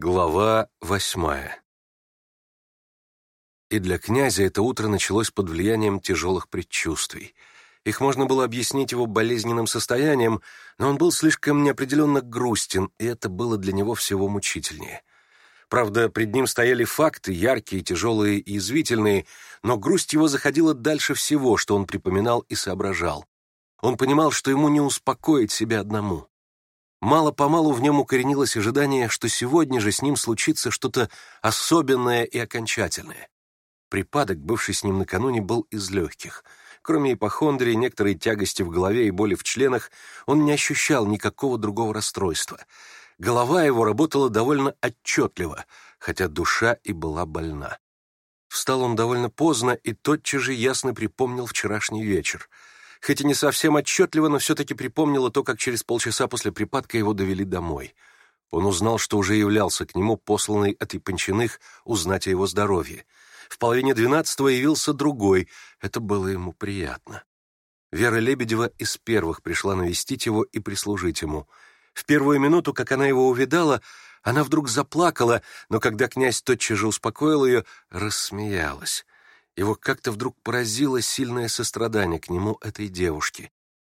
Глава восьмая И для князя это утро началось под влиянием тяжелых предчувствий. Их можно было объяснить его болезненным состоянием, но он был слишком неопределенно грустен, и это было для него всего мучительнее. Правда, пред ним стояли факты, яркие, тяжелые и извительные, но грусть его заходила дальше всего, что он припоминал и соображал. Он понимал, что ему не успокоить себя одному. Мало-помалу в нем укоренилось ожидание, что сегодня же с ним случится что-то особенное и окончательное. Припадок, бывший с ним накануне, был из легких. Кроме ипохондрии, некоторой тягости в голове и боли в членах, он не ощущал никакого другого расстройства. Голова его работала довольно отчетливо, хотя душа и была больна. Встал он довольно поздно и тотчас же ясно припомнил вчерашний вечер — хоть и не совсем отчетливо, но все-таки припомнила то, как через полчаса после припадка его довели домой. Он узнал, что уже являлся к нему посланный от Япончиных узнать о его здоровье. В половине двенадцатого явился другой, это было ему приятно. Вера Лебедева из первых пришла навестить его и прислужить ему. В первую минуту, как она его увидала, она вдруг заплакала, но когда князь тотчас же успокоил ее, рассмеялась. Его как-то вдруг поразило сильное сострадание к нему этой девушки.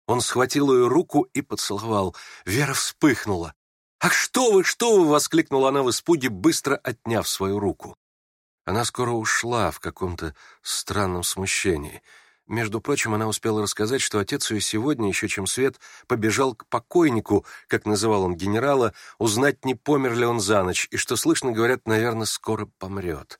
Он схватил ее руку и поцеловал. Вера вспыхнула. «Ах, что вы, что вы!» — воскликнула она в испуге, быстро отняв свою руку. Она скоро ушла в каком-то странном смущении. Между прочим, она успела рассказать, что отец ее сегодня, еще чем свет, побежал к покойнику, как называл он генерала, узнать, не помер ли он за ночь, и что, слышно, говорят, наверное, скоро помрет.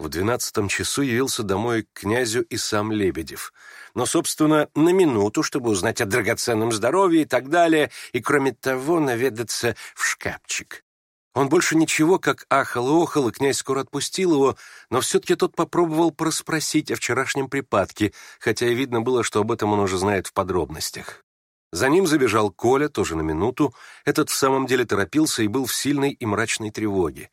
В двенадцатом часу явился домой к князю и сам Лебедев. Но, собственно, на минуту, чтобы узнать о драгоценном здоровье и так далее, и, кроме того, наведаться в шкафчик. Он больше ничего, как ахал и охал, и князь скоро отпустил его, но все-таки тот попробовал проспросить о вчерашнем припадке, хотя и видно было, что об этом он уже знает в подробностях. За ним забежал Коля, тоже на минуту. Этот в самом деле торопился и был в сильной и мрачной тревоге.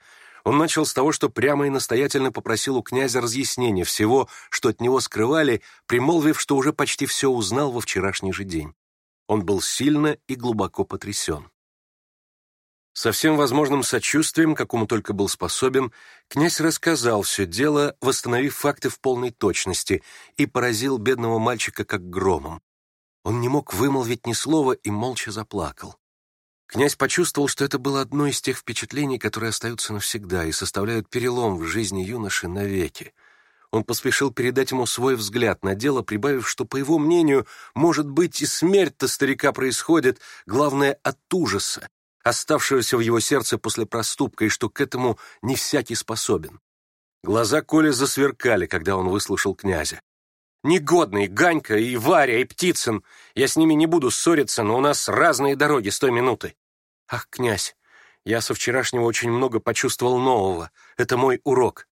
Он начал с того, что прямо и настоятельно попросил у князя разъяснения всего, что от него скрывали, примолвив, что уже почти все узнал во вчерашний же день. Он был сильно и глубоко потрясен. Со всем возможным сочувствием, какому только был способен, князь рассказал все дело, восстановив факты в полной точности, и поразил бедного мальчика как громом. Он не мог вымолвить ни слова и молча заплакал. Князь почувствовал, что это было одно из тех впечатлений, которые остаются навсегда и составляют перелом в жизни юноши навеки. Он поспешил передать ему свой взгляд на дело, прибавив, что, по его мнению, может быть, и смерть-то старика происходит, главное, от ужаса, оставшегося в его сердце после проступка, и что к этому не всякий способен. Глаза Коли засверкали, когда он выслушал князя. Негодный, Ганька и Варя, и Птицын. Я с ними не буду ссориться, но у нас разные дороги с той минуты. Ах, князь, я со вчерашнего очень много почувствовал нового. Это мой урок.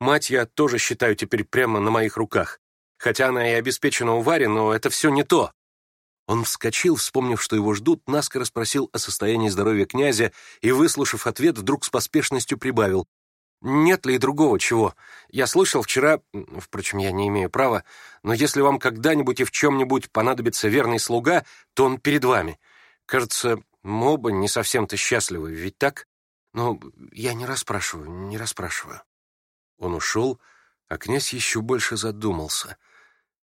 Мать я тоже считаю теперь прямо на моих руках. Хотя она и обеспечена у Вари, но это все не то. Он вскочил, вспомнив, что его ждут, наскоро спросил о состоянии здоровья князя и, выслушав ответ, вдруг с поспешностью прибавил. Нет ли другого чего? Я слышал вчера, впрочем, я не имею права, но если вам когда-нибудь и в чем-нибудь понадобится верный слуга, то он перед вами. Кажется, мы оба не совсем-то счастливы, ведь так? Но я не расспрашиваю, не расспрашиваю. Он ушел, а князь еще больше задумался.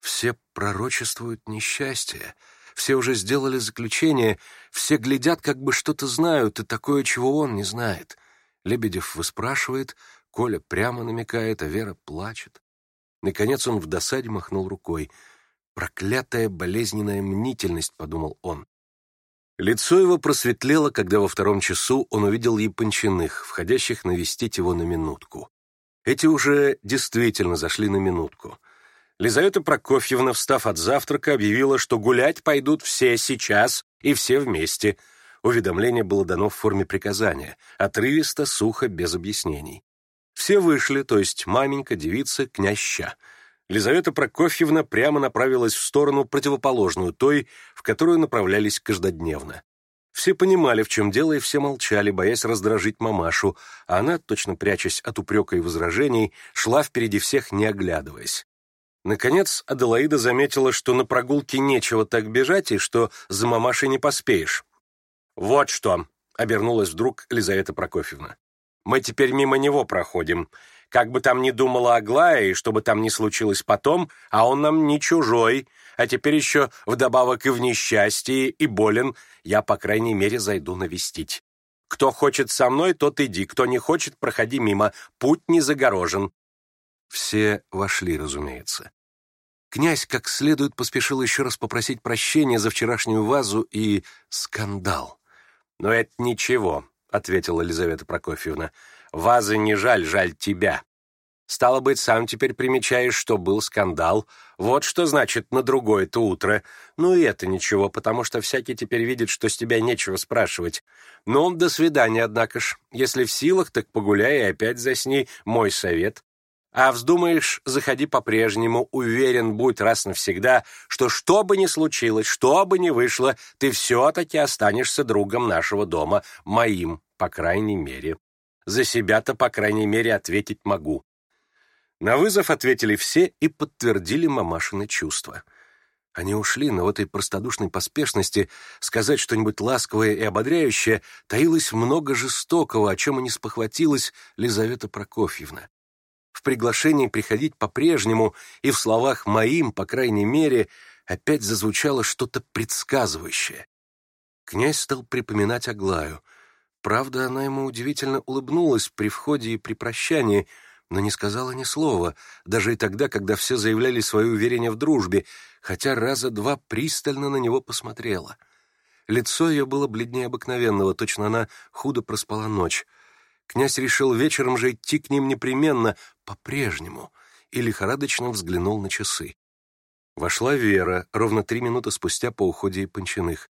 Все пророчествуют несчастье, все уже сделали заключение, все глядят, как бы что-то знают, и такое, чего он не знает — Лебедев выспрашивает, Коля прямо намекает, а Вера плачет. Наконец он в досаде махнул рукой. «Проклятая болезненная мнительность», — подумал он. Лицо его просветлело, когда во втором часу он увидел Япончиных, входящих навестить его на минутку. Эти уже действительно зашли на минутку. Лизавета Прокофьевна, встав от завтрака, объявила, что гулять пойдут все сейчас и все вместе — Уведомление было дано в форме приказания, отрывисто, сухо, без объяснений. Все вышли, то есть маменька, девица, княща. Лизавета Прокофьевна прямо направилась в сторону, противоположную той, в которую направлялись каждодневно. Все понимали, в чем дело, и все молчали, боясь раздражить мамашу, а она, точно прячась от упрека и возражений, шла впереди всех, не оглядываясь. Наконец, Аделаида заметила, что на прогулке нечего так бежать и что за мамашей не поспеешь. «Вот что!» — обернулась вдруг Лизавета Прокофьевна. «Мы теперь мимо него проходим. Как бы там ни думала Аглая, и что бы там ни случилось потом, а он нам не чужой, а теперь еще вдобавок и в несчастье, и болен, я, по крайней мере, зайду навестить. Кто хочет со мной, тот иди, кто не хочет, проходи мимо, путь не загорожен». Все вошли, разумеется. Князь как следует поспешил еще раз попросить прощения за вчерашнюю вазу и скандал. «Но это ничего», — ответила Елизавета Прокофьевна. «Вазы не жаль, жаль тебя». «Стало быть, сам теперь примечаешь, что был скандал. Вот что значит на другое-то утро. Ну и это ничего, потому что всякий теперь видит, что с тебя нечего спрашивать. Ну, до свидания, однако ж. Если в силах, так погуляй и опять засни. Мой совет. А вздумаешь, заходи по-прежнему, уверен будь раз навсегда, что что бы ни случилось, что бы ни вышло, ты все-таки останешься другом нашего дома, моим, по крайней мере. За себя-то, по крайней мере, ответить могу. На вызов ответили все и подтвердили мамашины чувства. Они ушли, но в этой простодушной поспешности сказать что-нибудь ласковое и ободряющее таилось много жестокого, о чем и не спохватилась Лизавета Прокофьевна приглашении приходить по-прежнему, и в словах моим, по крайней мере, опять зазвучало что-то предсказывающее. Князь стал припоминать Аглаю. Правда, она ему удивительно улыбнулась при входе и при прощании, но не сказала ни слова, даже и тогда, когда все заявляли свое уверение в дружбе, хотя раза два пристально на него посмотрела. Лицо ее было бледнее обыкновенного, точно она худо проспала ночь — князь решил вечером же идти к ним непременно, по-прежнему, и лихорадочно взглянул на часы. Вошла Вера ровно три минуты спустя по уходе и Панчиных.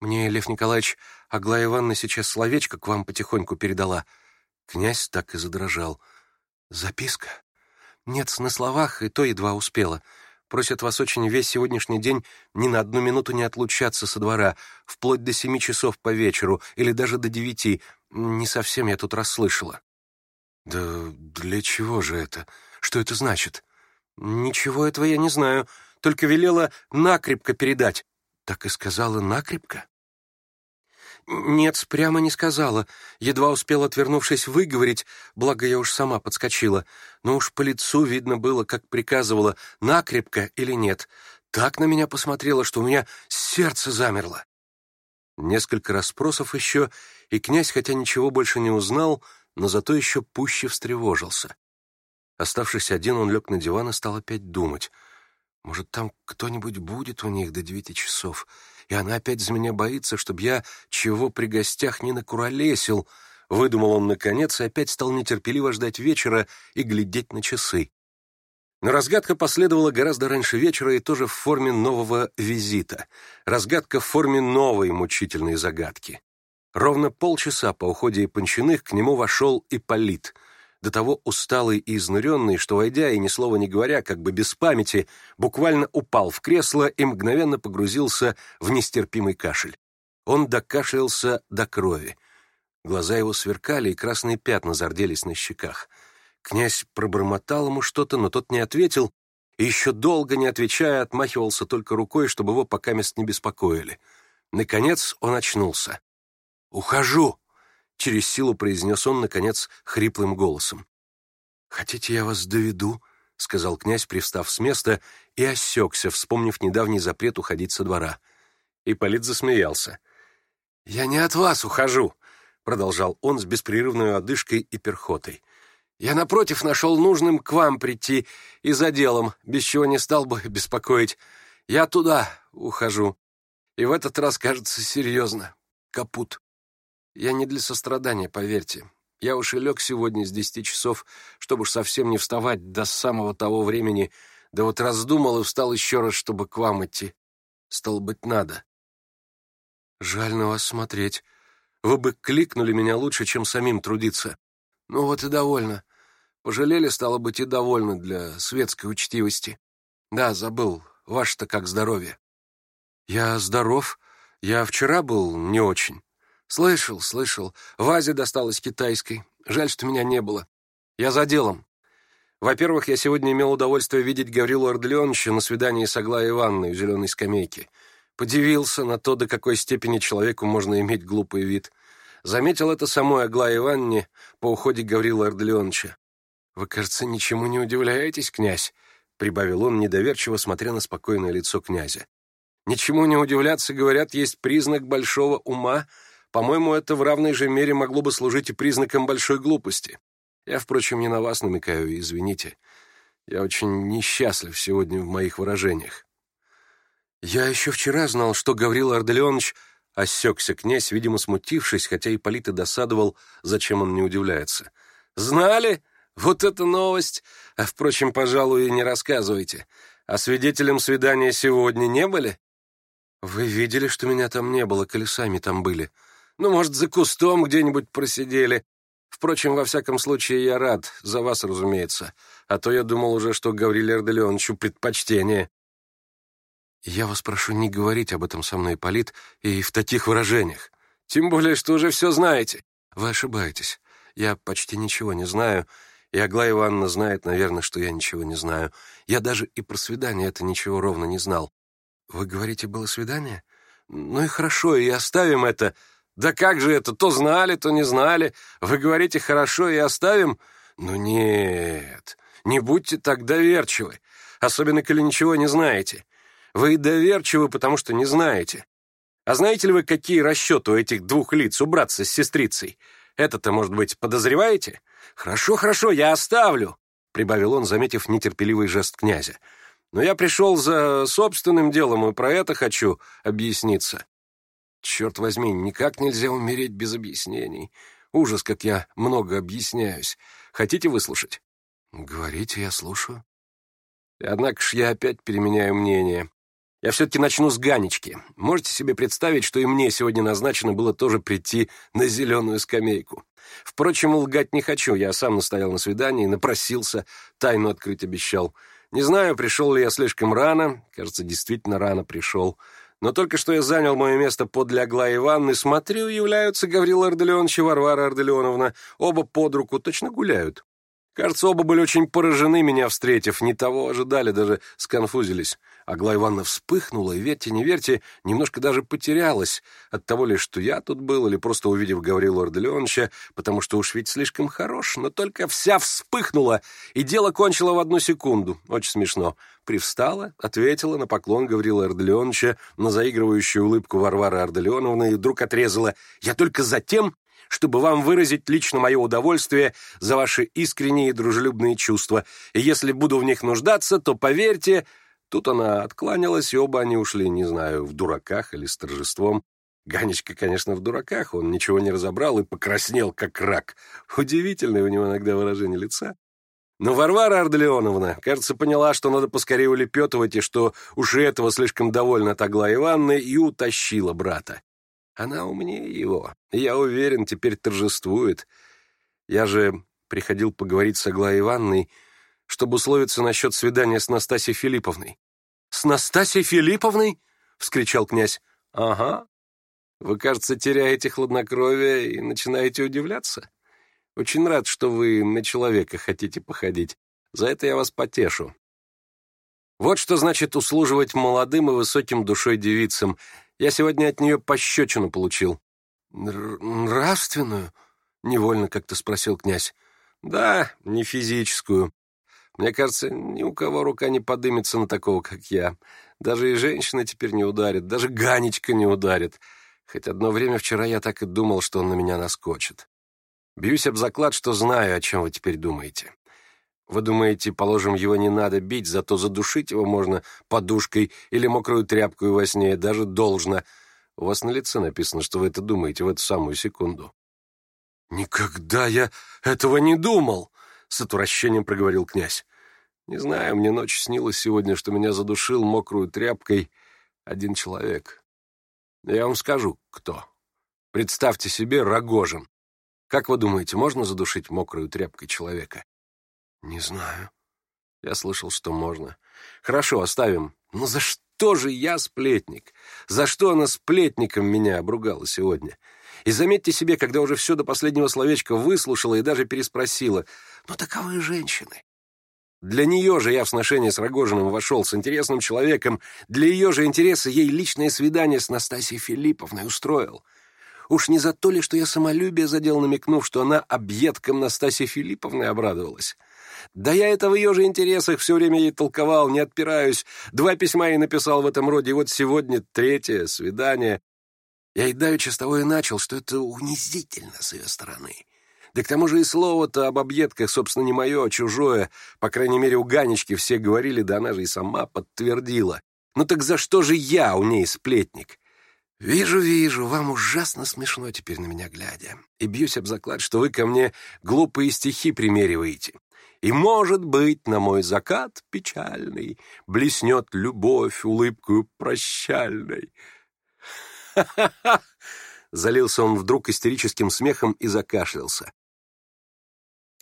«Мне, Лев Николаевич, Аглая Ивановна сейчас словечко к вам потихоньку передала». Князь так и задрожал. «Записка? Нет, на словах, и то едва успела. Просят вас очень весь сегодняшний день ни на одну минуту не отлучаться со двора, вплоть до семи часов по вечеру или даже до девяти, не совсем я тут расслышала. Да для чего же это? Что это значит? Ничего этого я не знаю, только велела накрепко передать. Так и сказала накрепко? Нет, прямо не сказала. Едва успела, отвернувшись, выговорить, благо я уж сама подскочила. Но уж по лицу видно было, как приказывала, накрепко или нет. Так на меня посмотрела, что у меня сердце замерло. Несколько расспросов еще, и князь, хотя ничего больше не узнал, но зато еще пуще встревожился. Оставшись один, он лег на диван и стал опять думать. Может, там кто-нибудь будет у них до девяти часов, и она опять за меня боится, чтобы я чего при гостях не накуролесил, — выдумал он наконец и опять стал нетерпеливо ждать вечера и глядеть на часы. Но разгадка последовала гораздо раньше вечера и тоже в форме нового визита. Разгадка в форме новой мучительной загадки. Ровно полчаса по уходе Панчиных к нему вошел Ипполит, до того усталый и изнуренный, что, войдя и ни слова не говоря, как бы без памяти, буквально упал в кресло и мгновенно погрузился в нестерпимый кашель. Он докашлялся до крови. Глаза его сверкали, и красные пятна зарделись на щеках. Князь пробормотал ему что-то, но тот не ответил, и еще долго не отвечая, отмахивался только рукой, чтобы его покамест не беспокоили. Наконец он очнулся. «Ухожу!» — через силу произнес он, наконец, хриплым голосом. «Хотите, я вас доведу?» — сказал князь, привстав с места, и осекся, вспомнив недавний запрет уходить со двора. и Ипполит засмеялся. «Я не от вас ухожу!» — продолжал он с беспрерывной одышкой и перхотой. «Я, напротив, нашел нужным к вам прийти и за делом, без чего не стал бы беспокоить. Я туда ухожу. И в этот раз, кажется, серьезно. Капут». Я не для сострадания, поверьте. Я уж и лег сегодня с десяти часов, чтобы уж совсем не вставать до самого того времени. Да вот раздумал и встал еще раз, чтобы к вам идти. стало быть, надо. Жаль на вас смотреть. Вы бы кликнули меня лучше, чем самим трудиться. Ну вот и довольно. Пожалели, стало быть, и довольны для светской учтивости. Да, забыл. Ваше-то как здоровье. Я здоров. Я вчера был не очень. «Слышал, слышал. Вазе досталось китайской. Жаль, что меня не было. Я за делом. Во-первых, я сегодня имел удовольствие видеть Гаврилу Ардлеоновича на свидании с Аглаей Ивановной у зеленой скамейки. Подивился на то, до какой степени человеку можно иметь глупый вид. Заметил это самой Аглае Ивановне по уходе Гаврила Ардлеоновича. «Вы, кажется, ничему не удивляетесь, князь?» — прибавил он, недоверчиво смотря на спокойное лицо князя. «Ничему не удивляться, говорят, есть признак большого ума по-моему, это в равной же мере могло бы служить и признаком большой глупости. Я, впрочем, не на вас намекаю, извините. Я очень несчастлив сегодня в моих выражениях. Я еще вчера знал, что Гаврил Арделеонович осекся князь, видимо, смутившись, хотя и Ипполит досадовал, зачем он не удивляется. «Знали? Вот это новость! А, впрочем, пожалуй, и не рассказывайте. А свидетелем свидания сегодня не были?» «Вы видели, что меня там не было, колесами там были?» Ну, может, за кустом где-нибудь просидели. Впрочем, во всяком случае, я рад. За вас, разумеется. А то я думал уже, что Гавриле Арделеоновичу предпочтение. Я вас прошу не говорить об этом со мной, Полит, и в таких выражениях. Тем более, что уже все знаете. Вы ошибаетесь. Я почти ничего не знаю, и Аглая Ивановна знает, наверное, что я ничего не знаю. Я даже и про свидание это ничего ровно не знал. Вы говорите, было свидание? Ну и хорошо, и оставим это. Да как же это? То знали, то не знали. Вы говорите хорошо и оставим? Ну нет, не будьте так доверчивы, особенно коли ничего не знаете. Вы доверчивы, потому что не знаете. А знаете ли вы, какие расчеты у этих двух лиц, убраться с сестрицей? Это-то, может быть, подозреваете? Хорошо, хорошо, я оставлю, — прибавил он, заметив нетерпеливый жест князя. Но я пришел за собственным делом и про это хочу объясниться. Черт возьми, никак нельзя умереть без объяснений. Ужас, как я много объясняюсь. Хотите выслушать? Говорите, я слушаю. Однако ж я опять переменяю мнение. Я все-таки начну с Ганечки. Можете себе представить, что и мне сегодня назначено было тоже прийти на зеленую скамейку. Впрочем, лгать не хочу. Я сам настоял на свидании, напросился, тайну открыть обещал. Не знаю, пришел ли я слишком рано. Кажется, действительно рано пришел. Пришел. Но только что я занял мое место подле Аглаи Ивановны, смотрю, являются Гаврила Арделеонович и Варвара Арделеоновна. Оба под руку, точно гуляют. Кажется, оба были очень поражены, меня встретив. Не того ожидали, даже сконфузились. Аглая Ивановна вспыхнула и, верьте, не верьте, немножко даже потерялась от того ли, что я тут был, или просто увидев Гаврилу Арделеоновича, потому что уж ведь слишком хорош, но только вся вспыхнула, и дело кончило в одну секунду. Очень смешно. Привстала, ответила на поклон Гаврила Арделеоновича, на заигрывающую улыбку Варвары Арделеоновны и вдруг отрезала «Я только затем, чтобы вам выразить лично мое удовольствие за ваши искренние и дружелюбные чувства. И если буду в них нуждаться, то, поверьте, Тут она откланялась, и оба они ушли, не знаю, в дураках или с торжеством. Ганечка, конечно, в дураках, он ничего не разобрал и покраснел, как рак. Удивительное у него иногда выражение лица. Но Варвара Арделеоновна, кажется, поняла, что надо поскорее улепетывать, и что уж этого слишком довольна Тагла Ивановна, и утащила брата. Она умнее его. Я уверен, теперь торжествует. Я же приходил поговорить с Аглой Ивановной, чтобы условиться насчет свидания с Настасьей Филипповной. «С Настасьей Филипповной?» — вскричал князь. «Ага. Вы, кажется, теряете хладнокровие и начинаете удивляться. Очень рад, что вы на человека хотите походить. За это я вас потешу. Вот что значит услуживать молодым и высоким душой девицам. Я сегодня от нее пощечину получил». «Нравственную?» — невольно как-то спросил князь. «Да, не физическую. Мне кажется, ни у кого рука не подымется на такого, как я. Даже и женщина теперь не ударит, даже Ганечка не ударит. Хоть одно время вчера я так и думал, что он на меня наскочит. Бьюсь об заклад, что знаю, о чем вы теперь думаете. Вы думаете, положим, его не надо бить, зато задушить его можно подушкой или мокрую тряпкой во сне, даже должно. У вас на лице написано, что вы это думаете в эту самую секунду. «Никогда я этого не думал!» — с отвращением проговорил князь. «Не знаю, мне ночью снилось сегодня, что меня задушил мокрую тряпкой один человек. Я вам скажу, кто. Представьте себе Рогожин. Как вы думаете, можно задушить мокрую тряпкой человека?» «Не знаю». Я слышал, что можно. «Хорошо, оставим. Но за что же я сплетник? За что она сплетником меня обругала сегодня?» И заметьте себе, когда уже все до последнего словечка выслушала и даже переспросила, «Ну таковы женщины». Для нее же я в сношение с Рогожиным вошел, с интересным человеком. Для ее же интереса ей личное свидание с Настасьей Филипповной устроил. Уж не за то ли, что я самолюбие задел, намекнув, что она объедком Настасьи Филипповны обрадовалась. Да я это в ее же интересах все время ей толковал, не отпираюсь. Два письма ей написал в этом роде, и вот сегодня третье свидание. Я и давеча с того и начал, что это унизительно с ее стороны. Да к тому же и слово-то об объедках, собственно, не мое, а чужое. По крайней мере, у Ганечки все говорили, да она же и сама подтвердила. Ну так за что же я у ней сплетник? «Вижу, вижу, вам ужасно смешно теперь на меня глядя. И бьюсь об заклад, что вы ко мне глупые стихи примериваете. И, может быть, на мой закат печальный Блеснет любовь улыбкою прощальной». Залился он вдруг истерическим смехом и закашлялся.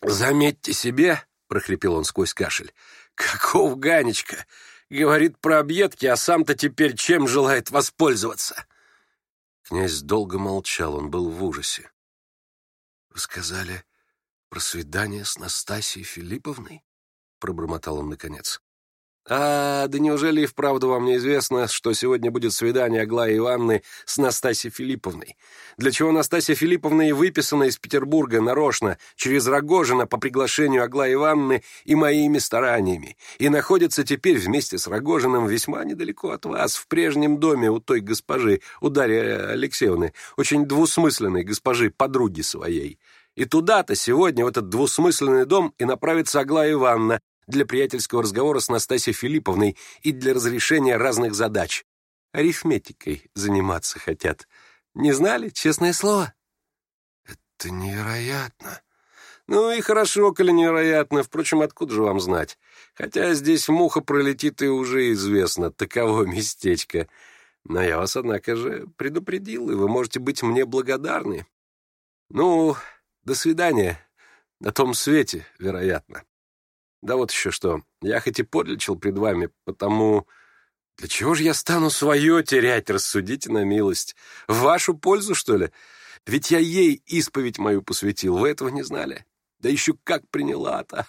«Заметьте себе», — прохрипел он сквозь кашель, — «каков Ганечка! Говорит про объедки, а сам-то теперь чем желает воспользоваться?» Князь долго молчал, он был в ужасе. «Вы сказали про свидание с Настасией Филипповной?» — пробормотал он наконец. «А, да неужели и вправду вам неизвестно, что сегодня будет свидание Аглаи Ивановны с Настасьей Филипповной? Для чего Настасья Филипповна и выписана из Петербурга нарочно, через Рогожина по приглашению Аглаи Ивановны и моими стараниями, и находится теперь вместе с Рогожиным весьма недалеко от вас, в прежнем доме у той госпожи, у Дарьи Алексеевны, очень двусмысленной госпожи, подруги своей». И туда-то сегодня, в этот двусмысленный дом, и направится Аглая Ивановна, для приятельского разговора с Настасьей Филипповной и для разрешения разных задач. Арифметикой заниматься хотят. Не знали, честное слово? Это невероятно. Ну и хорошо, коли невероятно. Впрочем, откуда же вам знать? Хотя здесь муха пролетит и уже известно, таково местечко. Но я вас, однако же, предупредил, и вы можете быть мне благодарны. Ну, до свидания. На том свете, вероятно. Да вот еще что. Я хоть и подлечил пред вами, потому... Для чего же я стану свое терять, рассудите на милость? В вашу пользу, что ли? Ведь я ей исповедь мою посвятил, вы этого не знали? Да еще как приняла-то!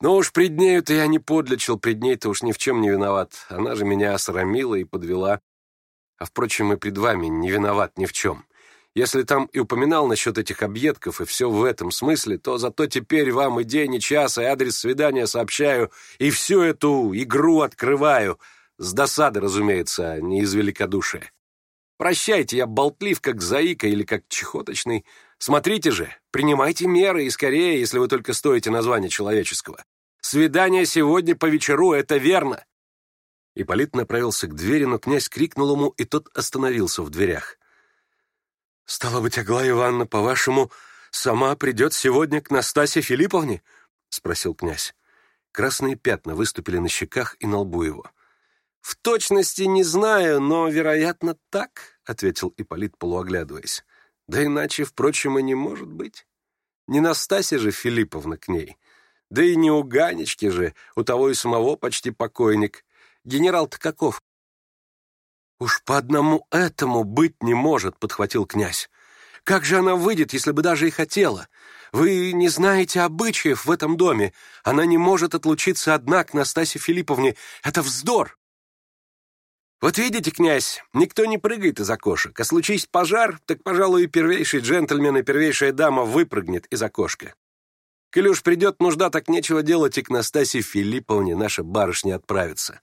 Но ну уж пред нею-то я не подлечил, пред ней-то уж ни в чем не виноват. Она же меня осрамила и подвела. А, впрочем, и пред вами не виноват ни в чем. Если там и упоминал насчет этих объедков и все в этом смысле, то зато теперь вам и день, и час, и адрес свидания сообщаю, и всю эту игру открываю. С досады, разумеется, не из великодушия. Прощайте, я болтлив, как заика или как чехоточный. Смотрите же, принимайте меры и скорее, если вы только стоите названия человеческого. Свидание сегодня по вечеру, это верно. Ипполит направился к двери, но князь крикнул ему, и тот остановился в дверях. «Стало быть, Аглая Ивановна, по-вашему, сама придет сегодня к Настасье Филипповне?» — спросил князь. Красные пятна выступили на щеках и на лбу его. «В точности не знаю, но, вероятно, так», — ответил Ипполит, полуоглядываясь. «Да иначе, впрочем, и не может быть. Не Настасья же Филипповна к ней. Да и не у Ганечки же, у того и самого почти покойник. Генерал-то каков?» «Уж по одному этому быть не может», — подхватил князь. «Как же она выйдет, если бы даже и хотела? Вы не знаете обычаев в этом доме. Она не может отлучиться одна к Настасье Филипповне. Это вздор!» «Вот видите, князь, никто не прыгает из окошек, а случись пожар, так, пожалуй, и первейший джентльмен и первейшая дама выпрыгнет из окошка. Коли уж придет нужда, так нечего делать, и к Настасье Филипповне наша барышня отправится».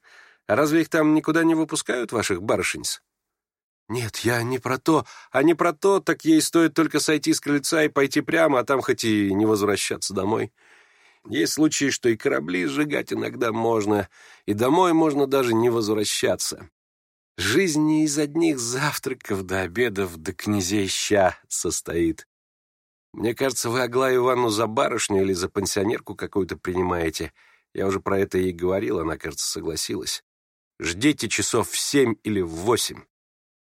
А Разве их там никуда не выпускают, ваших барышниц? Нет, я не про то. А не про то, так ей стоит только сойти с крыльца и пойти прямо, а там хоть и не возвращаться домой. Есть случаи, что и корабли сжигать иногда можно, и домой можно даже не возвращаться. Жизнь не из одних завтраков до обедов до князей ща состоит. Мне кажется, вы Аглаю Ивановну за барышню или за пансионерку какую-то принимаете. Я уже про это ей говорил, она, кажется, согласилась. Ждите часов в семь или в восемь.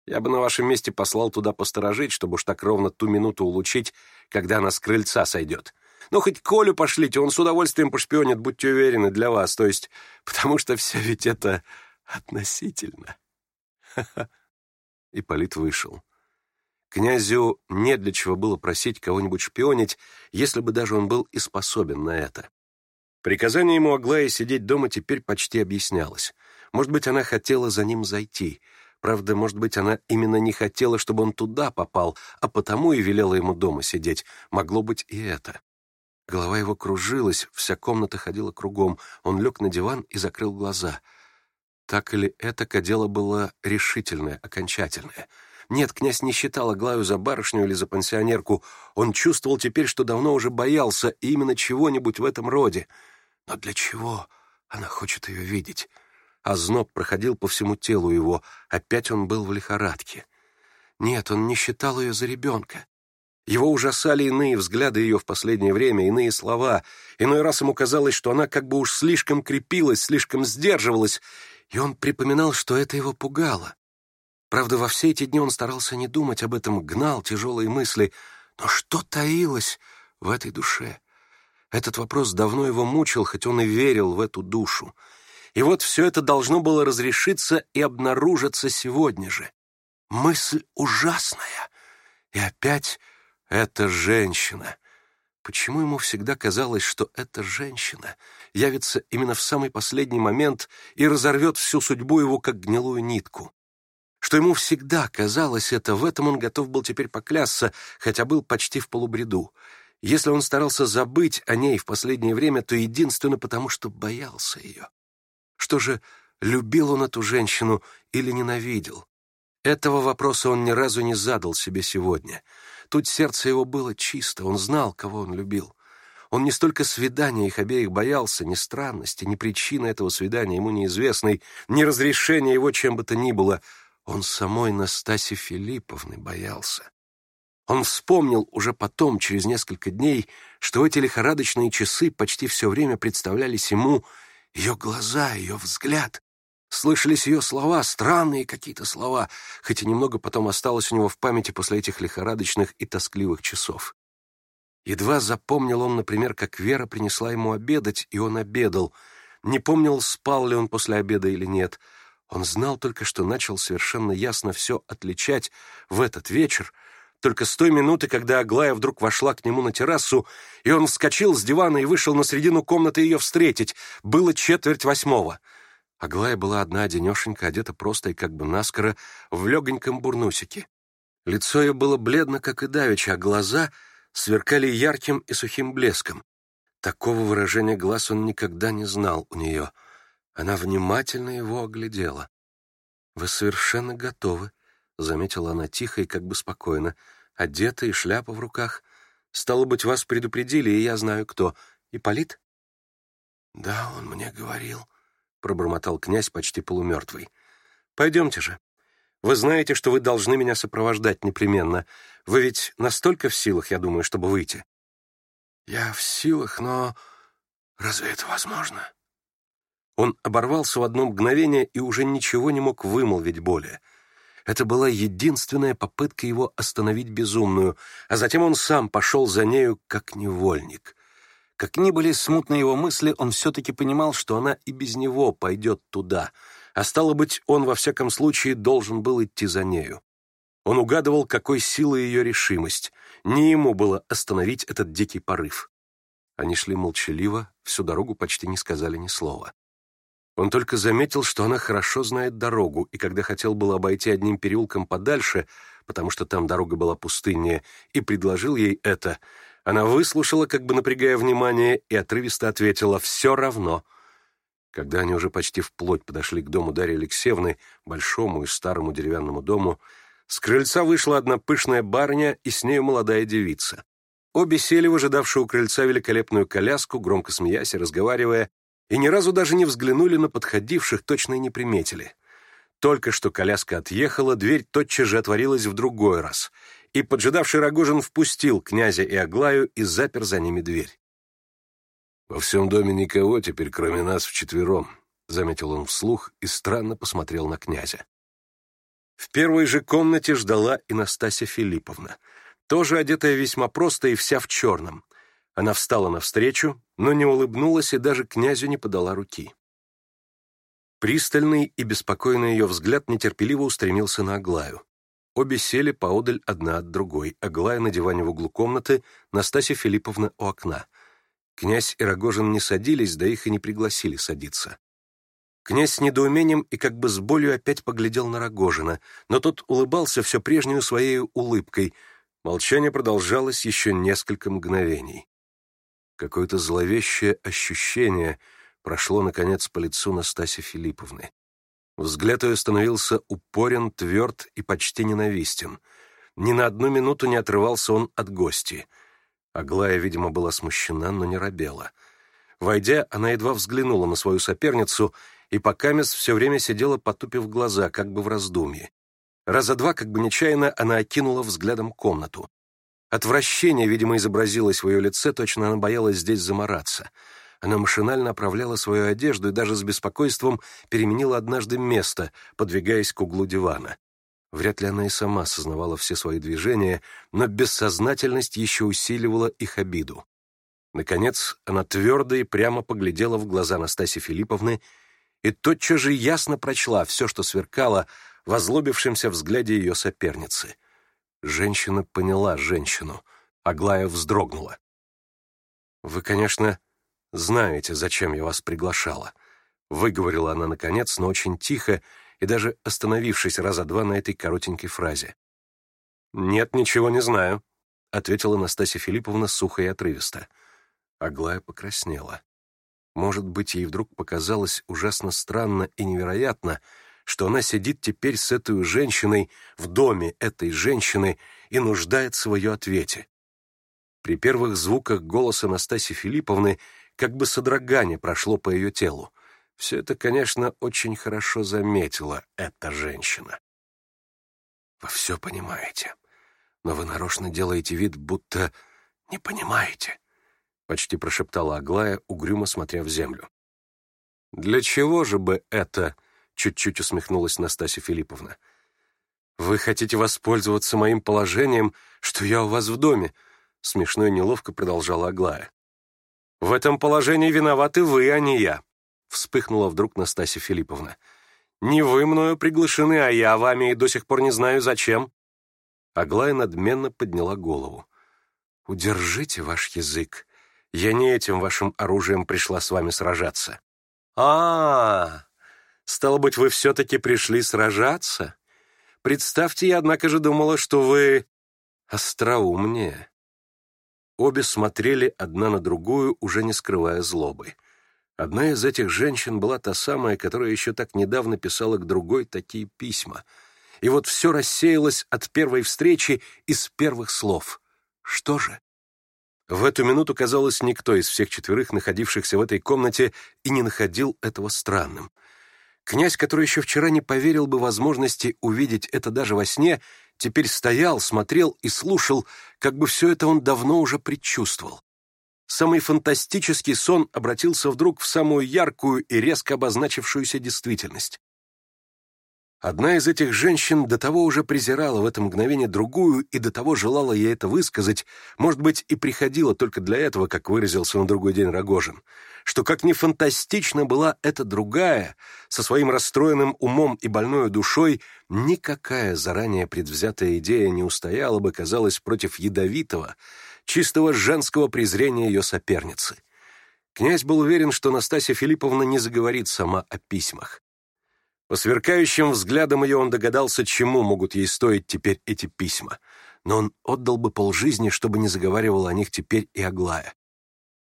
Я бы на вашем месте послал туда посторожить, чтобы уж так ровно ту минуту улучшить, когда она с крыльца сойдет. Но хоть Колю пошлите, он с удовольствием пошпионит, будьте уверены, для вас. То есть, потому что все ведь это относительно. И Полит вышел. Князю не для чего было просить кого-нибудь шпионить, если бы даже он был и способен на это. Приказание ему Аглае сидеть дома теперь почти объяснялось. Может быть, она хотела за ним зайти. Правда, может быть, она именно не хотела, чтобы он туда попал, а потому и велела ему дома сидеть. Могло быть и это. Голова его кружилась, вся комната ходила кругом. Он лег на диван и закрыл глаза. Так или это а дело было решительное, окончательное. Нет, князь не считал Аглаю за барышню или за пансионерку. Он чувствовал теперь, что давно уже боялся именно чего-нибудь в этом роде. Но для чего она хочет ее видеть? А Озноб проходил по всему телу его. Опять он был в лихорадке. Нет, он не считал ее за ребенка. Его ужасали иные взгляды ее в последнее время, иные слова. Иной раз ему казалось, что она как бы уж слишком крепилась, слишком сдерживалась, и он припоминал, что это его пугало. Правда, во все эти дни он старался не думать об этом, гнал тяжелые мысли. Но что таилось в этой душе? Этот вопрос давно его мучил, хоть он и верил в эту душу. И вот все это должно было разрешиться и обнаружиться сегодня же. Мысль ужасная. И опять эта женщина. Почему ему всегда казалось, что эта женщина явится именно в самый последний момент и разорвет всю судьбу его, как гнилую нитку? Что ему всегда казалось это, в этом он готов был теперь поклясться, хотя был почти в полубреду. Если он старался забыть о ней в последнее время, то единственно потому, что боялся ее. Что же, любил он эту женщину или ненавидел? Этого вопроса он ни разу не задал себе сегодня. Тут сердце его было чисто, он знал, кого он любил. Он не столько свидания их обеих боялся, ни странности, ни причины этого свидания ему неизвестной, ни разрешения его чем бы то ни было. Он самой Настаси Филипповны боялся. Он вспомнил уже потом, через несколько дней, что эти лихорадочные часы почти все время представлялись ему ее глаза, ее взгляд. Слышались ее слова, странные какие-то слова, хотя немного потом осталось у него в памяти после этих лихорадочных и тоскливых часов. Едва запомнил он, например, как Вера принесла ему обедать, и он обедал. Не помнил, спал ли он после обеда или нет. Он знал только, что начал совершенно ясно все отличать в этот вечер только с той минуты, когда Аглая вдруг вошла к нему на террасу, и он вскочил с дивана и вышел на середину комнаты ее встретить, было четверть восьмого. Аглая была одна одинешенька, одета просто и как бы наскоро, в легоньком бурнусике. Лицо ее было бледно, как и давеча, а глаза сверкали ярким и сухим блеском. Такого выражения глаз он никогда не знал у нее. Она внимательно его оглядела. «Вы совершенно готовы», Заметила она тихо и как бы спокойно, одета и шляпа в руках. «Стало быть, вас предупредили, и я знаю, кто. Ипполит?» «Да, он мне говорил», — пробормотал князь почти полумертвый. «Пойдемте же. Вы знаете, что вы должны меня сопровождать непременно. Вы ведь настолько в силах, я думаю, чтобы выйти». «Я в силах, но разве это возможно?» Он оборвался в одно мгновение и уже ничего не мог вымолвить более — это была единственная попытка его остановить безумную, а затем он сам пошел за нею, как невольник. Как ни были смутны его мысли, он все-таки понимал, что она и без него пойдет туда, а стало быть, он во всяком случае должен был идти за нею. Он угадывал, какой силы ее решимость. Не ему было остановить этот дикий порыв. Они шли молчаливо, всю дорогу почти не сказали ни слова. Он только заметил, что она хорошо знает дорогу, и когда хотел было обойти одним переулком подальше, потому что там дорога была пустыннее, и предложил ей это, она выслушала, как бы напрягая внимание, и отрывисто ответила «все равно». Когда они уже почти вплоть подошли к дому Дарьи Алексеевны, большому и старому деревянному дому, с крыльца вышла одна пышная барыня и с нею молодая девица. Обе сели, выжидавшие у крыльца великолепную коляску, громко смеясь и разговаривая, и ни разу даже не взглянули на подходивших, точно и не приметили. Только что коляска отъехала, дверь тотчас же отворилась в другой раз, и поджидавший Рогожин впустил князя и Аглаю и запер за ними дверь. «Во всем доме никого теперь, кроме нас, вчетвером», — заметил он вслух и странно посмотрел на князя. В первой же комнате ждала и Настасья Филипповна, тоже одетая весьма просто и вся в черном. Она встала навстречу, но не улыбнулась и даже князю не подала руки. Пристальный и беспокойный ее взгляд нетерпеливо устремился на Аглаю. Обе сели поодаль одна от другой, Аглая на диване в углу комнаты, Настасья Филипповна у окна. Князь и Рогожин не садились, да их и не пригласили садиться. Князь с недоумением и как бы с болью опять поглядел на Рогожина, но тот улыбался все прежнюю своей улыбкой. Молчание продолжалось еще несколько мгновений. Какое-то зловещее ощущение прошло, наконец, по лицу Настаси Филипповны. Взгляд ее становился упорен, тверд и почти ненавистен. Ни на одну минуту не отрывался он от гости. Аглая, видимо, была смущена, но не робела. Войдя, она едва взглянула на свою соперницу и покамес все время сидела, потупив глаза, как бы в раздумье. Раза два, как бы нечаянно, она окинула взглядом комнату. Отвращение, видимо, изобразилось в ее лице, точно она боялась здесь замораться. Она машинально оправляла свою одежду и даже с беспокойством переменила однажды место, подвигаясь к углу дивана. Вряд ли она и сама осознавала все свои движения, но бессознательность еще усиливала их обиду. Наконец, она твердо и прямо поглядела в глаза Настасьи Филипповны и тотчас же ясно прочла все, что сверкало в озлобившемся взгляде ее соперницы. Женщина поняла женщину. Аглая вздрогнула. «Вы, конечно, знаете, зачем я вас приглашала», — выговорила она наконец, но очень тихо и даже остановившись раза два на этой коротенькой фразе. «Нет, ничего не знаю», — ответила Настасья Филипповна сухо и отрывисто. Аглая покраснела. Может быть, ей вдруг показалось ужасно странно и невероятно, что она сидит теперь с этой женщиной в доме этой женщины и нуждается в ее ответе. При первых звуках голоса Настасьи Филипповны как бы содрогание прошло по ее телу. Все это, конечно, очень хорошо заметила эта женщина. «Вы все понимаете, но вы нарочно делаете вид, будто не понимаете», почти прошептала Аглая, угрюмо смотря в землю. «Для чего же бы это?» Чуть-чуть усмехнулась Настасья Филипповна. «Вы хотите воспользоваться моим положением, что я у вас в доме?» Смешно и неловко продолжала Аглая. «В этом положении виноваты вы, а не я», вспыхнула вдруг Настасья Филипповна. «Не вы мною приглашены, а я вами и до сих пор не знаю, зачем». Аглая надменно подняла голову. «Удержите ваш язык. Я не этим вашим оружием пришла с вами сражаться». «А-а-а!» Стало быть, вы все-таки пришли сражаться? Представьте, я, однако же, думала, что вы остроумнее». Обе смотрели одна на другую, уже не скрывая злобы. Одна из этих женщин была та самая, которая еще так недавно писала к другой такие письма. И вот все рассеялось от первой встречи из первых слов. Что же? В эту минуту, казалось, никто из всех четверых, находившихся в этой комнате, и не находил этого странным. Князь, который еще вчера не поверил бы возможности увидеть это даже во сне, теперь стоял, смотрел и слушал, как бы все это он давно уже предчувствовал. Самый фантастический сон обратился вдруг в самую яркую и резко обозначившуюся действительность. Одна из этих женщин до того уже презирала в это мгновение другую и до того желала ей это высказать, может быть, и приходила только для этого, как выразился на другой день Рогожин, что как ни фантастично была эта другая, со своим расстроенным умом и больной душой, никакая заранее предвзятая идея не устояла бы, казалось, против ядовитого, чистого женского презрения ее соперницы. Князь был уверен, что Настасья Филипповна не заговорит сама о письмах. По сверкающим взглядам ее он догадался, чему могут ей стоить теперь эти письма. Но он отдал бы полжизни, чтобы не заговаривал о них теперь и Аглая.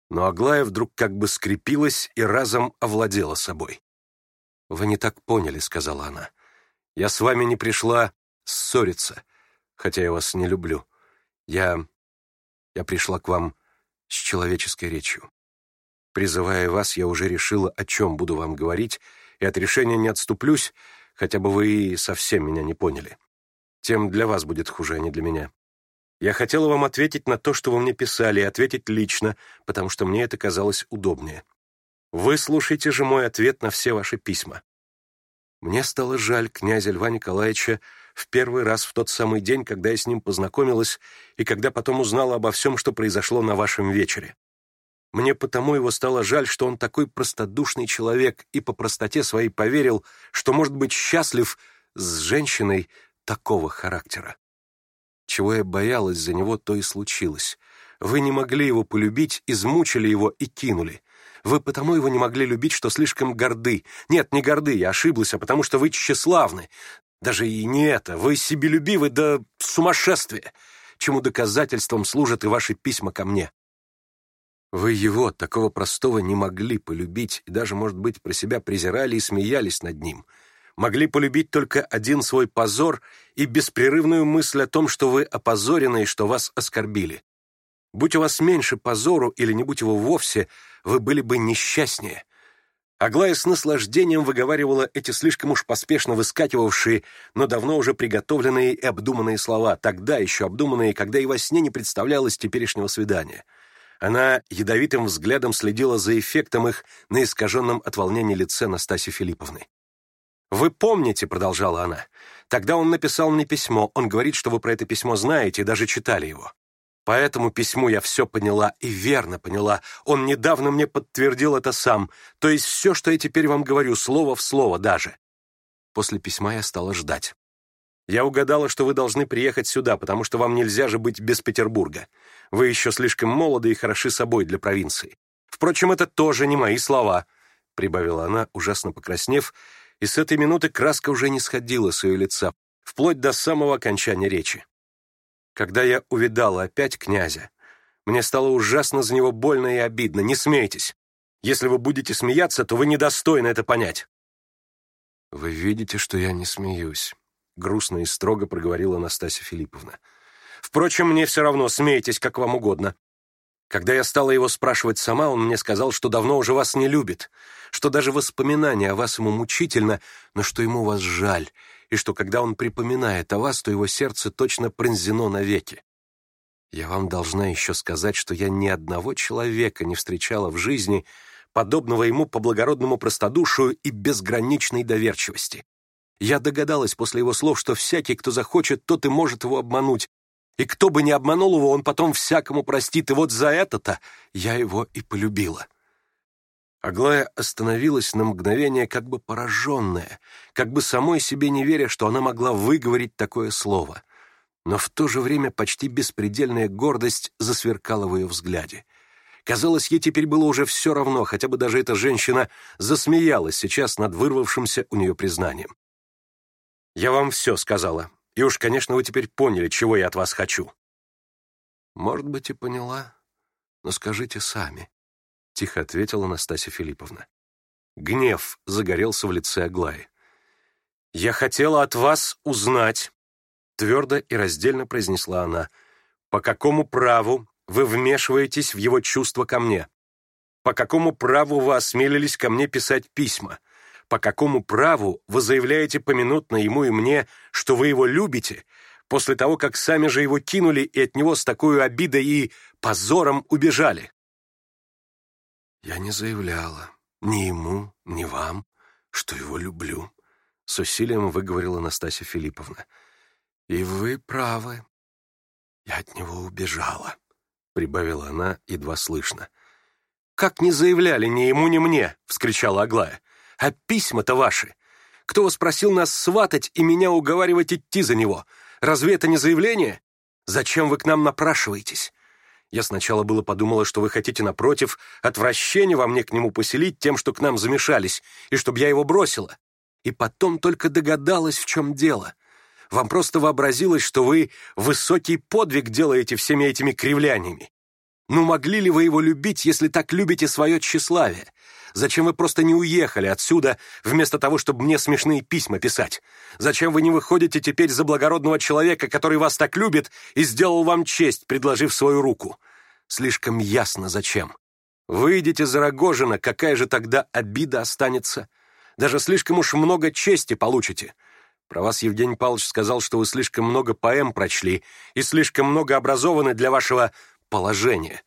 Но Аглая вдруг как бы скрепилась и разом овладела собой. «Вы не так поняли», — сказала она. «Я с вами не пришла ссориться, хотя я вас не люблю. Я... я пришла к вам с человеческой речью. Призывая вас, я уже решила, о чем буду вам говорить, — и от решения не отступлюсь, хотя бы вы и совсем меня не поняли. Тем для вас будет хуже, а не для меня. Я хотела вам ответить на то, что вы мне писали, и ответить лично, потому что мне это казалось удобнее. Вы слушайте же мой ответ на все ваши письма. Мне стало жаль князя Льва Николаевича в первый раз в тот самый день, когда я с ним познакомилась и когда потом узнала обо всем, что произошло на вашем вечере. Мне потому его стало жаль, что он такой простодушный человек и по простоте своей поверил, что может быть счастлив с женщиной такого характера. Чего я боялась за него, то и случилось. Вы не могли его полюбить, измучили его и кинули. Вы потому его не могли любить, что слишком горды. Нет, не горды, я ошиблась, а потому что вы тщеславны. Даже и не это. Вы себелюбивы до сумасшествия, чему доказательством служат и ваши письма ко мне. Вы его, такого простого, не могли полюбить и даже, может быть, про себя презирали и смеялись над ним. Могли полюбить только один свой позор и беспрерывную мысль о том, что вы опозорены и что вас оскорбили. Будь у вас меньше позору или не будь его вовсе, вы были бы несчастнее. Аглая с наслаждением выговаривала эти слишком уж поспешно выскакивавшие, но давно уже приготовленные и обдуманные слова, тогда еще обдуманные, когда и во сне не представлялось теперешнего свидания. — она ядовитым взглядом следила за эффектом их на искаженном от волнения лице Настасьи Филипповны. «Вы помните», — продолжала она, — «тогда он написал мне письмо. Он говорит, что вы про это письмо знаете и даже читали его. По этому письму я все поняла и верно поняла. Он недавно мне подтвердил это сам. То есть все, что я теперь вам говорю, слово в слово даже». После письма я стала ждать. «Я угадала, что вы должны приехать сюда, потому что вам нельзя же быть без Петербурга. Вы еще слишком молоды и хороши собой для провинции. Впрочем, это тоже не мои слова», — прибавила она, ужасно покраснев, и с этой минуты краска уже не сходила с ее лица, вплоть до самого окончания речи. Когда я увидала опять князя, мне стало ужасно за него больно и обидно. Не смейтесь. Если вы будете смеяться, то вы недостойны это понять. «Вы видите, что я не смеюсь», — грустно и строго проговорила Настасья Филипповна. Впрочем, мне все равно, смейтесь, как вам угодно. Когда я стала его спрашивать сама, он мне сказал, что давно уже вас не любит, что даже воспоминания о вас ему мучительно, но что ему вас жаль, и что когда он припоминает о вас, то его сердце точно пронзено навеки. Я вам должна еще сказать, что я ни одного человека не встречала в жизни, подобного ему по благородному простодушию и безграничной доверчивости. Я догадалась после его слов, что всякий, кто захочет, тот и может его обмануть, и кто бы не обманул его, он потом всякому простит, и вот за это-то я его и полюбила». Аглая остановилась на мгновение, как бы пораженная, как бы самой себе не веря, что она могла выговорить такое слово. Но в то же время почти беспредельная гордость засверкала в ее взгляде. Казалось, ей теперь было уже все равно, хотя бы даже эта женщина засмеялась сейчас над вырвавшимся у нее признанием. «Я вам все сказала», и уж, конечно, вы теперь поняли, чего я от вас хочу». «Может быть, и поняла, но скажите сами», — тихо ответила Настасья Филипповна. Гнев загорелся в лице Аглаи. «Я хотела от вас узнать», — твердо и раздельно произнесла она, «по какому праву вы вмешиваетесь в его чувства ко мне? По какому праву вы осмелились ко мне писать письма? по какому праву вы заявляете поминутно ему и мне, что вы его любите, после того, как сами же его кинули и от него с такой обидой и позором убежали? Я не заявляла ни ему, ни вам, что его люблю, — с усилием выговорила Настасья Филипповна. И вы правы. Я от него убежала, — прибавила она едва слышно. «Как не заявляли ни ему, ни мне!» — вскричала Аглая. А письма-то ваши. Кто вас просил нас сватать и меня уговаривать идти за него? Разве это не заявление? Зачем вы к нам напрашиваетесь? Я сначала было подумала, что вы хотите, напротив, отвращение во мне к нему поселить тем, что к нам замешались, и чтобы я его бросила. И потом только догадалась, в чем дело. Вам просто вообразилось, что вы высокий подвиг делаете всеми этими кривляниями. Ну могли ли вы его любить, если так любите свое тщеславие? Зачем вы просто не уехали отсюда, вместо того, чтобы мне смешные письма писать? Зачем вы не выходите теперь за благородного человека, который вас так любит и сделал вам честь, предложив свою руку? Слишком ясно зачем. Выйдите за Рогожина, какая же тогда обида останется? Даже слишком уж много чести получите. Про вас Евгений Павлович сказал, что вы слишком много поэм прочли и слишком много образованы для вашего положения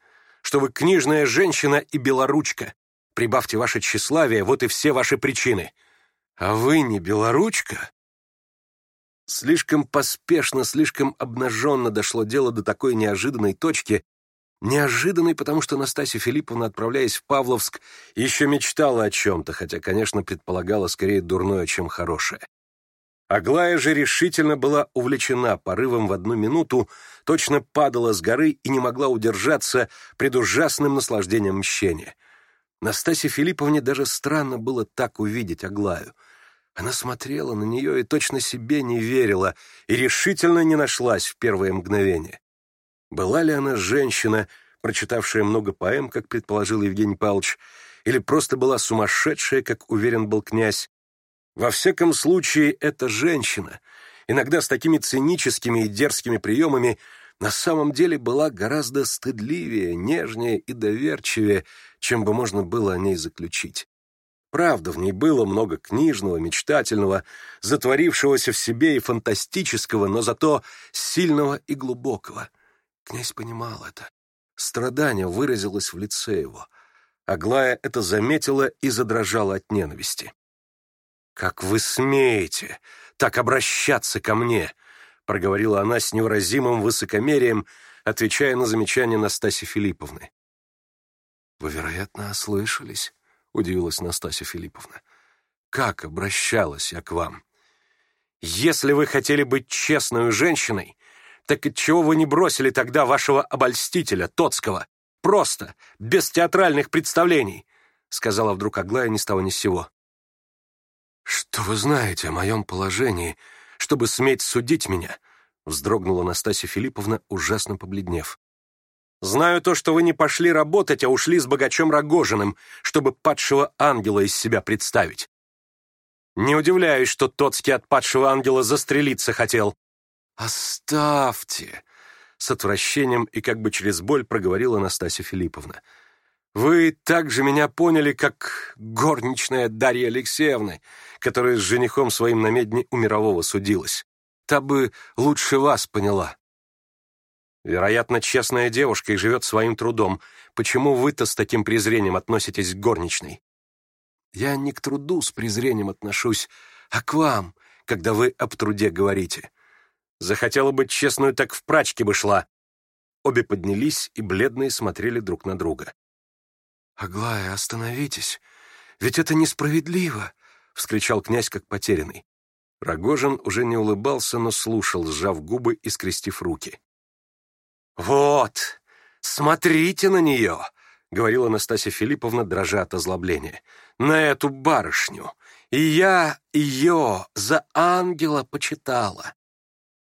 что вы книжная женщина и белоручка. Прибавьте ваше тщеславие, вот и все ваши причины. А вы не белоручка?» Слишком поспешно, слишком обнаженно дошло дело до такой неожиданной точки, неожиданной, потому что Настасья Филипповна, отправляясь в Павловск, еще мечтала о чем-то, хотя, конечно, предполагала скорее дурное, чем хорошее. Аглая же решительно была увлечена порывом в одну минуту, точно падала с горы и не могла удержаться пред ужасным наслаждением мщения. Настасье Филипповне даже странно было так увидеть Аглаю. Она смотрела на нее и точно себе не верила, и решительно не нашлась в первое мгновение. Была ли она женщина, прочитавшая много поэм, как предположил Евгений Павлович, или просто была сумасшедшая, как уверен был князь, во всяком случае, эта женщина, иногда с такими циническими и дерзкими приемами, на самом деле была гораздо стыдливее, нежнее и доверчивее, чем бы можно было о ней заключить. Правда, в ней было много книжного, мечтательного, затворившегося в себе и фантастического, но зато сильного и глубокого. Князь понимал это. Страдание выразилось в лице его. Аглая это заметила и задрожала от ненависти. «Как вы смеете так обращаться ко мне?» — проговорила она с невразимым высокомерием, отвечая на замечание Настасьи Филипповны. «Вы, вероятно, ослышались», — удивилась Настасья Филипповна. «Как обращалась я к вам?» «Если вы хотели быть честной женщиной, так отчего вы не бросили тогда вашего обольстителя, Тоцкого? Просто, без театральных представлений!» — сказала вдруг Аглая ни с того ни с сего. «Что вы знаете о моем положении, чтобы сметь судить меня?» вздрогнула Настасья Филипповна, ужасно побледнев. «Знаю то, что вы не пошли работать, а ушли с богачом Рогожиным, чтобы падшего ангела из себя представить. Не удивляюсь, что Тоцкий от падшего ангела застрелиться хотел». «Оставьте!» — с отвращением и как бы через боль проговорила Настасья Филипповна. «Вы также меня поняли, как горничная Дарья Алексеевна которая с женихом своим на медне у мирового судилась. Та бы лучше вас поняла. Вероятно, честная девушка и живет своим трудом. Почему вы-то с таким презрением относитесь к горничной? Я не к труду с презрением отношусь, а к вам, когда вы об труде говорите. Захотела быть честную, так в прачке бы шла. Обе поднялись и бледные смотрели друг на друга. «Аглая, остановитесь, ведь это несправедливо!» — вскричал князь как потерянный. Рогожин уже не улыбался, но слушал, сжав губы и скрестив руки. «Вот! Смотрите на нее!» — говорила Настасья Филипповна, дрожа от озлобления. «На эту барышню! И я ее за ангела почитала!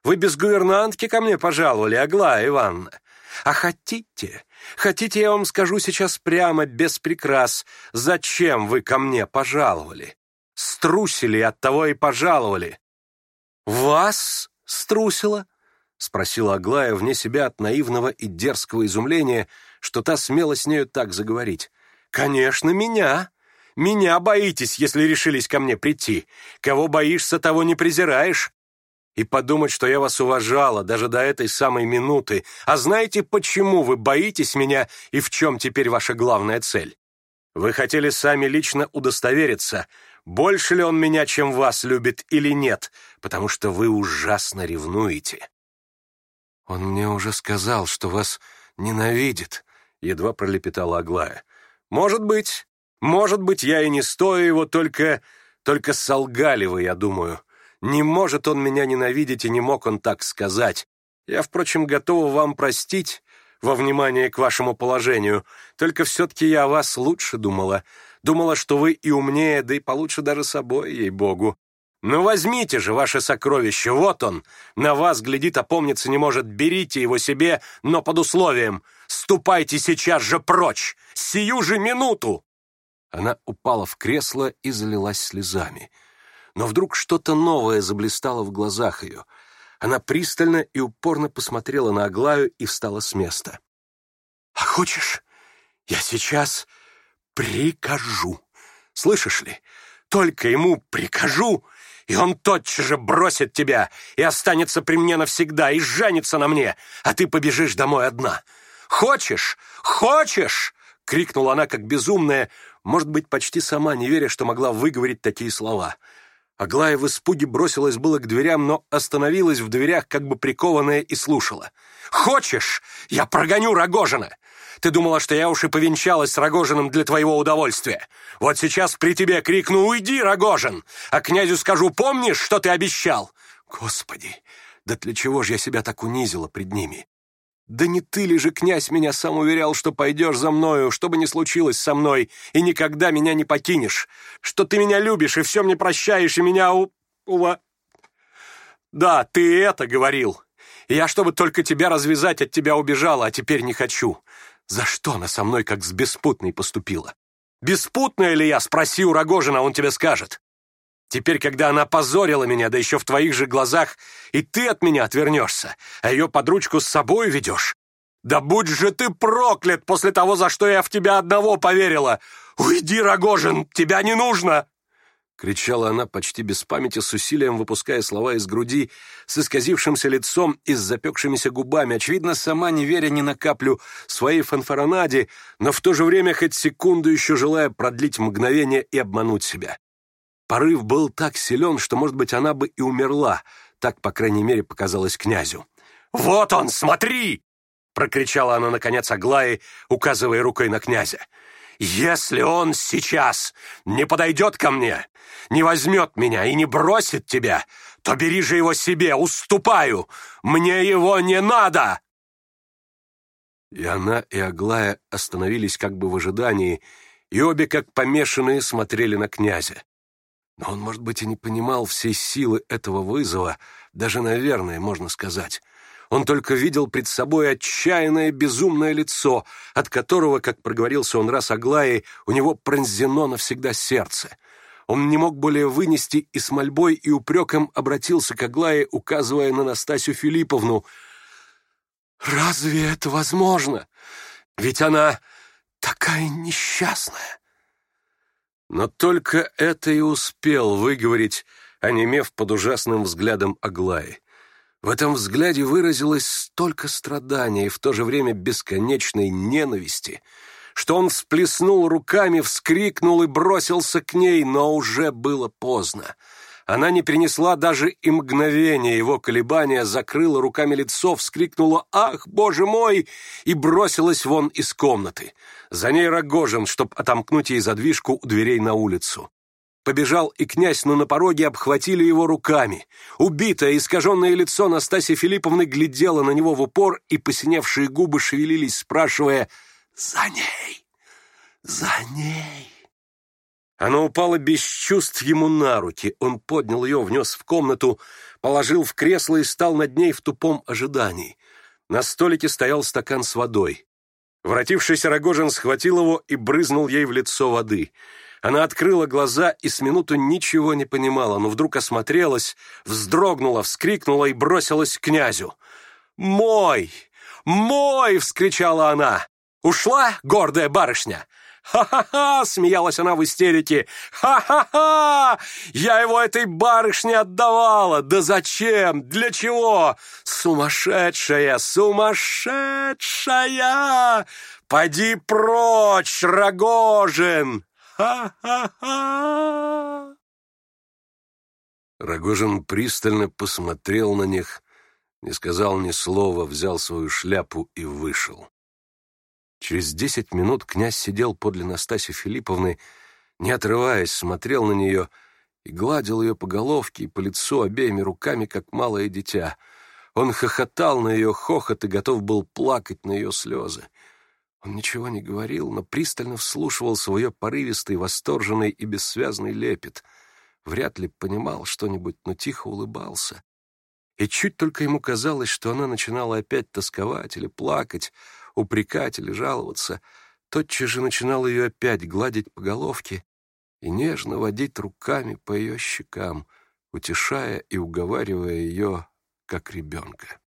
Вы без гувернантки ко мне пожаловали, Аглая Ивановна! А хотите, хотите, я вам скажу сейчас прямо, без прикрас, зачем вы ко мне пожаловали? струсили, от того и пожаловали». «Вас струсило?» — спросила Аглая вне себя от наивного и дерзкого изумления, что та смело с нею так заговорить. «Конечно, меня! Меня боитесь, если решились ко мне прийти. Кого боишься, того не презираешь. И подумать, что я вас уважала даже до этой самой минуты. А знаете, почему вы боитесь меня и в чем теперь ваша главная цель? Вы хотели сами лично удостовериться, больше ли он меня, чем вас любит, или нет, потому что вы ужасно ревнуете». «Он мне уже сказал, что вас ненавидит», — едва пролепетала Аглая. «Может быть. Может быть, я и не стою его, только... Только солгали вы, я думаю. Не может он меня ненавидеть, и не мог он так сказать. Я, впрочем, готова вам простить, во внимание к вашему положению. Только все-таки я о вас лучше думала. Думала, что вы и умнее, да и получше даже собой, ей-богу. Ну возьмите же ваше сокровище, вот он. На вас глядит, а опомниться не может. Берите его себе, но под условием. Ступайте сейчас же прочь, сию же минуту. Она упала в кресло и залилась слезами. Но вдруг что-то новое заблистало в глазах ее. Она пристально и упорно посмотрела на Аглаю и встала с места. «А хочешь, я сейчас...» прикажу. Слышишь ли? Только ему прикажу, и он тотчас же бросит тебя и останется при мне навсегда и женится на мне, а ты побежишь домой одна. Хочешь? Хочешь? крикнула она как безумная, может быть, почти сама не веря, что могла выговорить такие слова. Аглая в испуге бросилась было к дверям, но остановилась в дверях, как бы прикованная, и слушала. «Хочешь, я прогоню Рогожина! Ты думала, что я уж и повенчалась с Рогожиным для твоего удовольствия. Вот сейчас при тебе крикну «Уйди, Рогожин!» А князю скажу «Помнишь, что ты обещал?» Господи, да для чего же я себя так унизила пред ними? Да не ты ли же, князь, меня сам уверял, что пойдешь за мною, что бы ни случилось со мной, и никогда меня не покинешь, что ты меня любишь и все мне прощаешь, и меня у... ува... Да, ты это говорил. Я, чтобы только тебя развязать, от тебя убежала, а теперь не хочу. За что она со мной как с беспутной поступила? Беспутная ли я? Спроси у Рогожина, он тебе скажет. Теперь, когда она позорила меня, да еще в твоих же глазах, и ты от меня отвернешься, а ее под ручку с собой ведешь. Да будь же ты проклят после того, за что я в тебя одного поверила. Уйди, Рогожин, тебя не нужно!» кричала она почти без памяти, с усилием выпуская слова из груди, с исказившимся лицом и с запекшимися губами, очевидно, сама не веря ни на каплю своей фанфаронаде, но в то же время хоть секунду еще желая продлить мгновение и обмануть себя. Порыв был так силен, что, может быть, она бы и умерла, так, по крайней мере, показалось князю. «Вот он, смотри!» — прокричала она, наконец, Аглае, указывая рукой на князя. Если он сейчас не подойдет ко мне, не возьмет меня и не бросит тебя, то бери же его себе, уступаю! Мне его не надо!» И она, и Аглая остановились как бы в ожидании, и обе, как помешанные, смотрели на князя. Но он, может быть, и не понимал всей силы этого вызова, даже, наверное, можно сказать. Он только видел пред собой отчаянное безумное лицо, от которого, как проговорился он раз Аглаей, у него пронзено навсегда сердце. Он не мог более вынести и с мольбой и упреком обратился к Аглае, указывая на Настасью Филипповну. «Разве это возможно? Ведь она такая несчастная!» Но только это и успел выговорить, онемев под ужасным взглядом Аглаи. В этом взгляде выразилось столько страдания и в то же время бесконечной ненависти, что он всплеснул руками, вскрикнул и бросился к ней, но уже было поздно. Она не принесла даже и мгновения его колебания, закрыла руками лицо, вскрикнула «Ах, боже мой!» и бросилась вон из комнаты. За ней Рогожин, чтобы отомкнуть ей задвижку у дверей на улицу. Побежал и князь, но на пороге обхватили его руками. Убитое, искаженное лицо Настасьи Филипповны глядело на него в упор, и посиневшие губы шевелились, спрашивая «За ней! За ней!» Она упала без чувств ему на руки. Он поднял ее, внес в комнату, положил в кресло и стал над ней в тупом ожидании. На столике стоял стакан с водой. Вратившийся Рогожин схватил его и брызнул ей в лицо воды — она открыла глаза и с минуту ничего не понимала, но вдруг осмотрелась, вздрогнула, вскрикнула и бросилась к князю. «Мой! Мой!» — вскричала она. «Ушла, гордая барышня?» «Ха-ха-ха!» — смеялась она в истерике. «Ха-ха-ха! Я его этой барышне отдавала! Да зачем? Для чего? Сумасшедшая! Сумасшедшая! Поди прочь, Рогожин!» Ха-ха-ха! Рогожин пристально посмотрел на них, не сказал ни слова, взял свою шляпу и вышел. Через десять минут князь сидел подле Настасьи Филипповны, не отрываясь, смотрел на нее и гладил ее по головке и по лицу обеими руками, как малое дитя. Он хохотал на ее хохот и готов был плакать на ее слезы. Он ничего не говорил, но пристально вслушивался в ее порывистый, восторженный и бессвязный лепет. Вряд ли понимал что-нибудь, но тихо улыбался. И чуть только ему казалось, что она начинала опять тосковать или плакать, упрекать или жаловаться, тотчас же начинал ее опять гладить по головке и нежно водить руками по ее щекам, утешая и уговаривая ее, как ребенка.